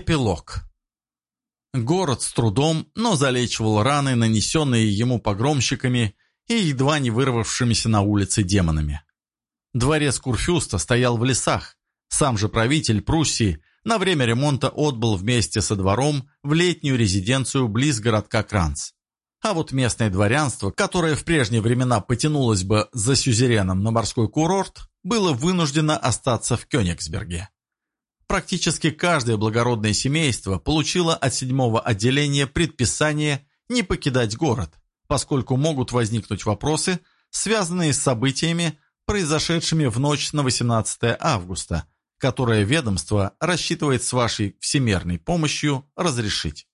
Эпилог. Город с трудом, но залечивал раны, нанесенные ему погромщиками и едва не вырвавшимися на улице демонами. Дворец Курфюста стоял в лесах. Сам же правитель Пруссии на время ремонта отбыл вместе со двором в летнюю резиденцию близ городка Кранц. А вот местное дворянство, которое в прежние времена потянулось бы за сюзереном на морской курорт, было вынуждено остаться в Кёнигсберге. Практически каждое благородное семейство получило от седьмого отделения предписание не покидать город, поскольку могут возникнуть вопросы, связанные с событиями, произошедшими в ночь на 18 августа, которое ведомство рассчитывает с вашей всемерной помощью разрешить.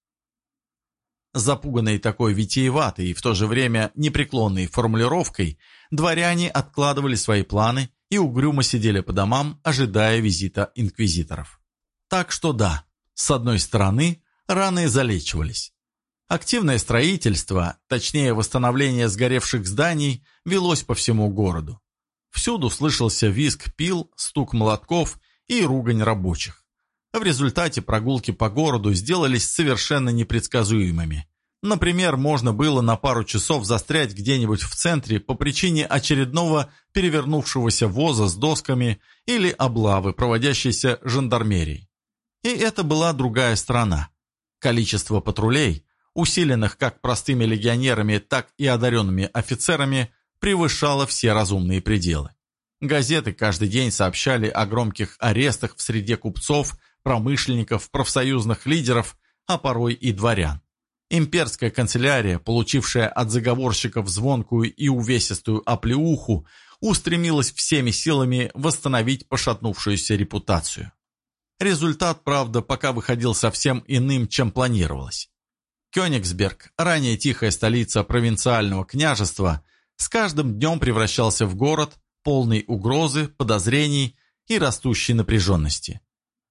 Запуганные такой витиеватой и в то же время непреклонной формулировкой, дворяне откладывали свои планы и угрюмо сидели по домам, ожидая визита инквизиторов. Так что да, с одной стороны, раны залечивались. Активное строительство, точнее восстановление сгоревших зданий, велось по всему городу. Всюду слышался визг пил, стук молотков и ругань рабочих. В результате прогулки по городу сделались совершенно непредсказуемыми. Например, можно было на пару часов застрять где-нибудь в центре по причине очередного перевернувшегося воза с досками или облавы, проводящейся жандармерией. И это была другая сторона. Количество патрулей, усиленных как простыми легионерами, так и одаренными офицерами, превышало все разумные пределы. Газеты каждый день сообщали о громких арестах в среде купцов, промышленников, профсоюзных лидеров, а порой и дворян. Имперская канцелярия, получившая от заговорщиков звонкую и увесистую оплеуху, устремилась всеми силами восстановить пошатнувшуюся репутацию. Результат, правда, пока выходил совсем иным, чем планировалось. Кёнигсберг, ранее тихая столица провинциального княжества, с каждым днем превращался в город, полный угрозы, подозрений и растущей напряженности.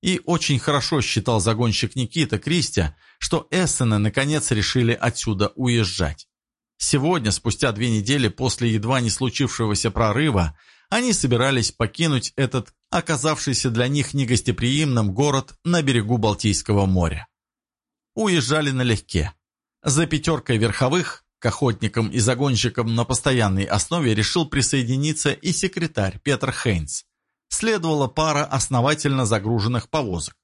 И очень хорошо считал загонщик Никита Кристия, что Эссены наконец решили отсюда уезжать. Сегодня, спустя две недели после едва не случившегося прорыва, они собирались покинуть этот оказавшийся для них негостеприимным город на берегу Балтийского моря. Уезжали налегке. За пятеркой верховых к охотникам и загонщикам на постоянной основе решил присоединиться и секретарь Петр Хейнс, следовала пара основательно загруженных повозок.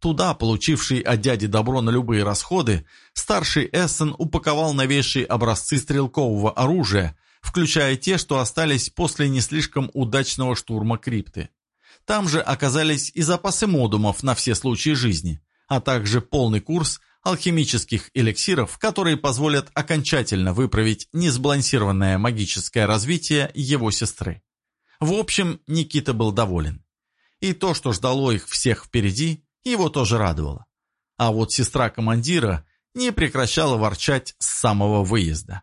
Туда, получивший от дяди добро на любые расходы, старший Эссен упаковал новейшие образцы стрелкового оружия, включая те, что остались после не слишком удачного штурма крипты. Там же оказались и запасы модумов на все случаи жизни, а также полный курс алхимических эликсиров, которые позволят окончательно выправить несбалансированное магическое развитие его сестры. В общем, Никита был доволен. И то, что ждало их всех впереди, его тоже радовало. А вот сестра командира не прекращала ворчать с самого выезда.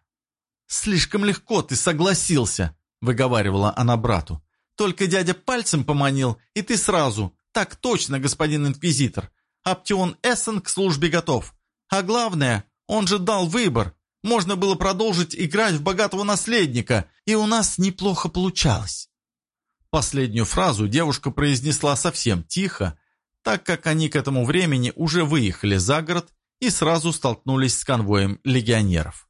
«Слишком легко ты согласился», — выговаривала она брату. «Только дядя пальцем поманил, и ты сразу. Так точно, господин инквизитор. Аптеон Эссен к службе готов. А главное, он же дал выбор. Можно было продолжить играть в богатого наследника, и у нас неплохо получалось». Последнюю фразу девушка произнесла совсем тихо, так как они к этому времени уже выехали за город и сразу столкнулись с конвоем легионеров.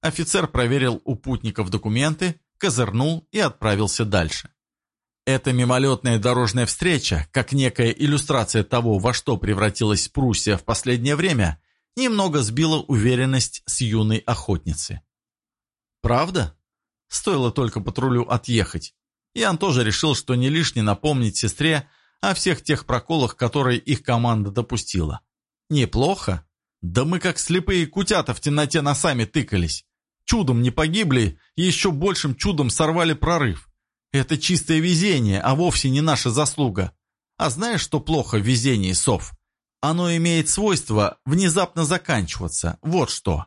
Офицер проверил у путников документы, козырнул и отправился дальше. Эта мимолетная дорожная встреча, как некая иллюстрация того, во что превратилась Пруссия в последнее время, немного сбила уверенность с юной охотницы. «Правда?» Стоило только патрулю отъехать, Ян тоже решил, что не лишне напомнить сестре о всех тех проколах, которые их команда допустила. Неплохо. Да мы как слепые кутята в темноте носами тыкались. Чудом не погибли и еще большим чудом сорвали прорыв. Это чистое везение, а вовсе не наша заслуга. А знаешь, что плохо в везении, сов? Оно имеет свойство внезапно заканчиваться. Вот что.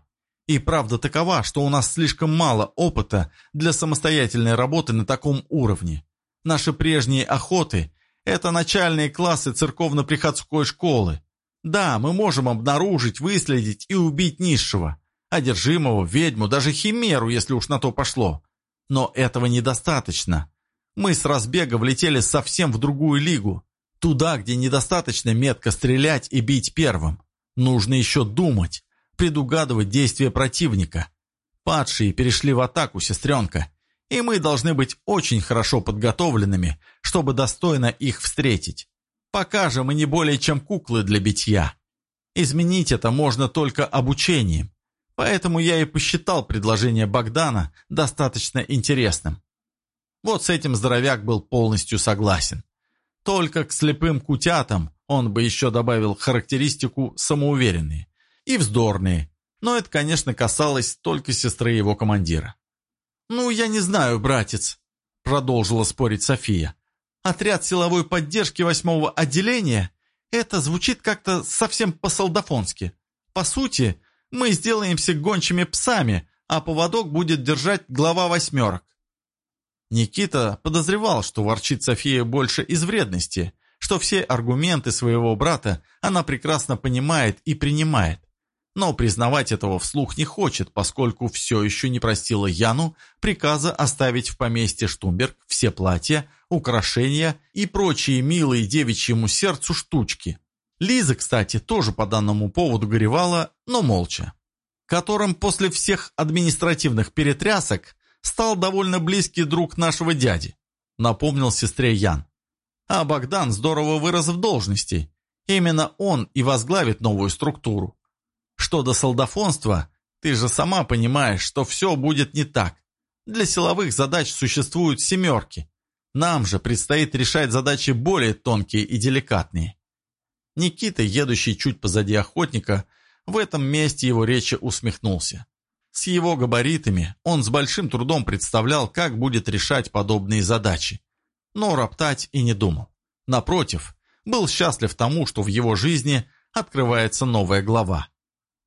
И правда такова, что у нас слишком мало опыта для самостоятельной работы на таком уровне. Наши прежние охоты – это начальные классы церковно-приходской школы. Да, мы можем обнаружить, выследить и убить низшего, одержимого, ведьму, даже химеру, если уж на то пошло. Но этого недостаточно. Мы с разбега влетели совсем в другую лигу. Туда, где недостаточно метко стрелять и бить первым. Нужно еще думать, предугадывать действия противника. Падшие перешли в атаку, сестренка, и мы должны быть очень хорошо подготовленными, чтобы достойно их встретить. Пока же мы не более чем куклы для битья. Изменить это можно только обучением. Поэтому я и посчитал предложение Богдана достаточно интересным. Вот с этим здоровяк был полностью согласен. Только к слепым кутятам он бы еще добавил характеристику самоуверенные и вздорные, но это, конечно, касалось только сестры его командира. «Ну, я не знаю, братец», — продолжила спорить София. «Отряд силовой поддержки восьмого отделения — это звучит как-то совсем по-солдафонски. По сути, мы сделаемся гончими псами, а поводок будет держать глава восьмерок. Никита подозревал, что ворчит София больше из вредности, что все аргументы своего брата она прекрасно понимает и принимает. Но признавать этого вслух не хочет, поскольку все еще не простила Яну приказа оставить в поместье Штумберг все платья, украшения и прочие милые девичьему сердцу штучки. Лиза, кстати, тоже по данному поводу горевала, но молча. Которым после всех административных перетрясок стал довольно близкий друг нашего дяди, напомнил сестре Ян. А Богдан здорово вырос в должности. Именно он и возглавит новую структуру. Что до солдафонства, ты же сама понимаешь, что все будет не так. Для силовых задач существуют семерки. Нам же предстоит решать задачи более тонкие и деликатные. Никита, едущий чуть позади охотника, в этом месте его речи усмехнулся. С его габаритами он с большим трудом представлял, как будет решать подобные задачи. Но роптать и не думал. Напротив, был счастлив тому, что в его жизни открывается новая глава.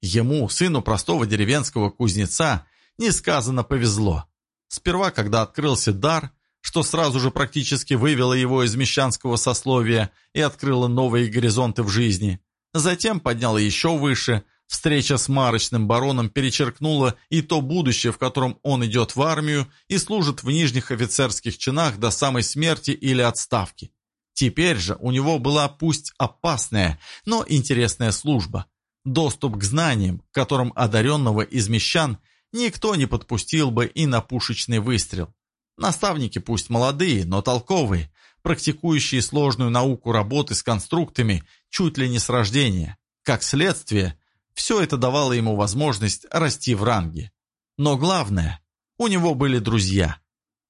Ему, сыну простого деревенского кузнеца, несказанно повезло. Сперва, когда открылся дар, что сразу же практически вывело его из мещанского сословия и открыло новые горизонты в жизни. Затем подняло еще выше, встреча с марочным бароном перечеркнула и то будущее, в котором он идет в армию и служит в нижних офицерских чинах до самой смерти или отставки. Теперь же у него была пусть опасная, но интересная служба. Доступ к знаниям, которым одаренного из мещан никто не подпустил бы и на пушечный выстрел. Наставники пусть молодые, но толковые, практикующие сложную науку работы с конструктами чуть ли не с рождения. Как следствие, все это давало ему возможность расти в ранге. Но главное, у него были друзья.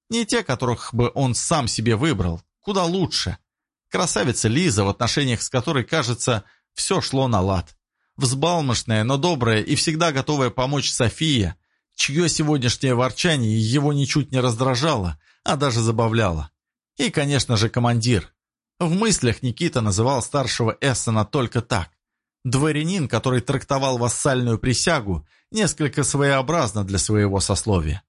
Не те, которых бы он сам себе выбрал, куда лучше. Красавица Лиза, в отношениях с которой, кажется, все шло на лад. Взбалмошная, но добрая и всегда готовая помочь София, чье сегодняшнее ворчание его ничуть не раздражало, а даже забавляло. И, конечно же, командир. В мыслях Никита называл старшего Эссена только так. Дворянин, который трактовал вассальную присягу, несколько своеобразно для своего сословия.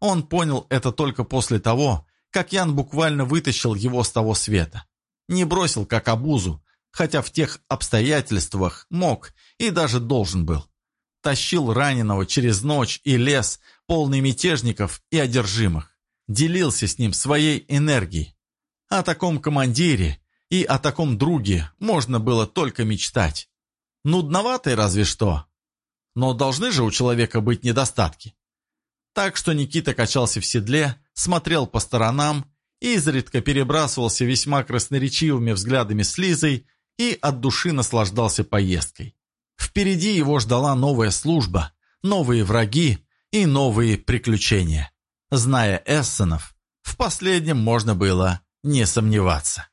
Он понял это только после того, как Ян буквально вытащил его с того света. Не бросил как обузу, хотя в тех обстоятельствах мог и даже должен был тащил раненого через ночь и лес, полный мятежников и одержимых. Делился с ним своей энергией. О таком командире и о таком друге можно было только мечтать. Нудноватый разве что. Но должны же у человека быть недостатки. Так что Никита качался в седле, смотрел по сторонам, изредка перебрасывался весьма красноречивыми взглядами с Лизой и от души наслаждался поездкой. Впереди его ждала новая служба, новые враги и новые приключения. Зная Эссенов, в последнем можно было не сомневаться.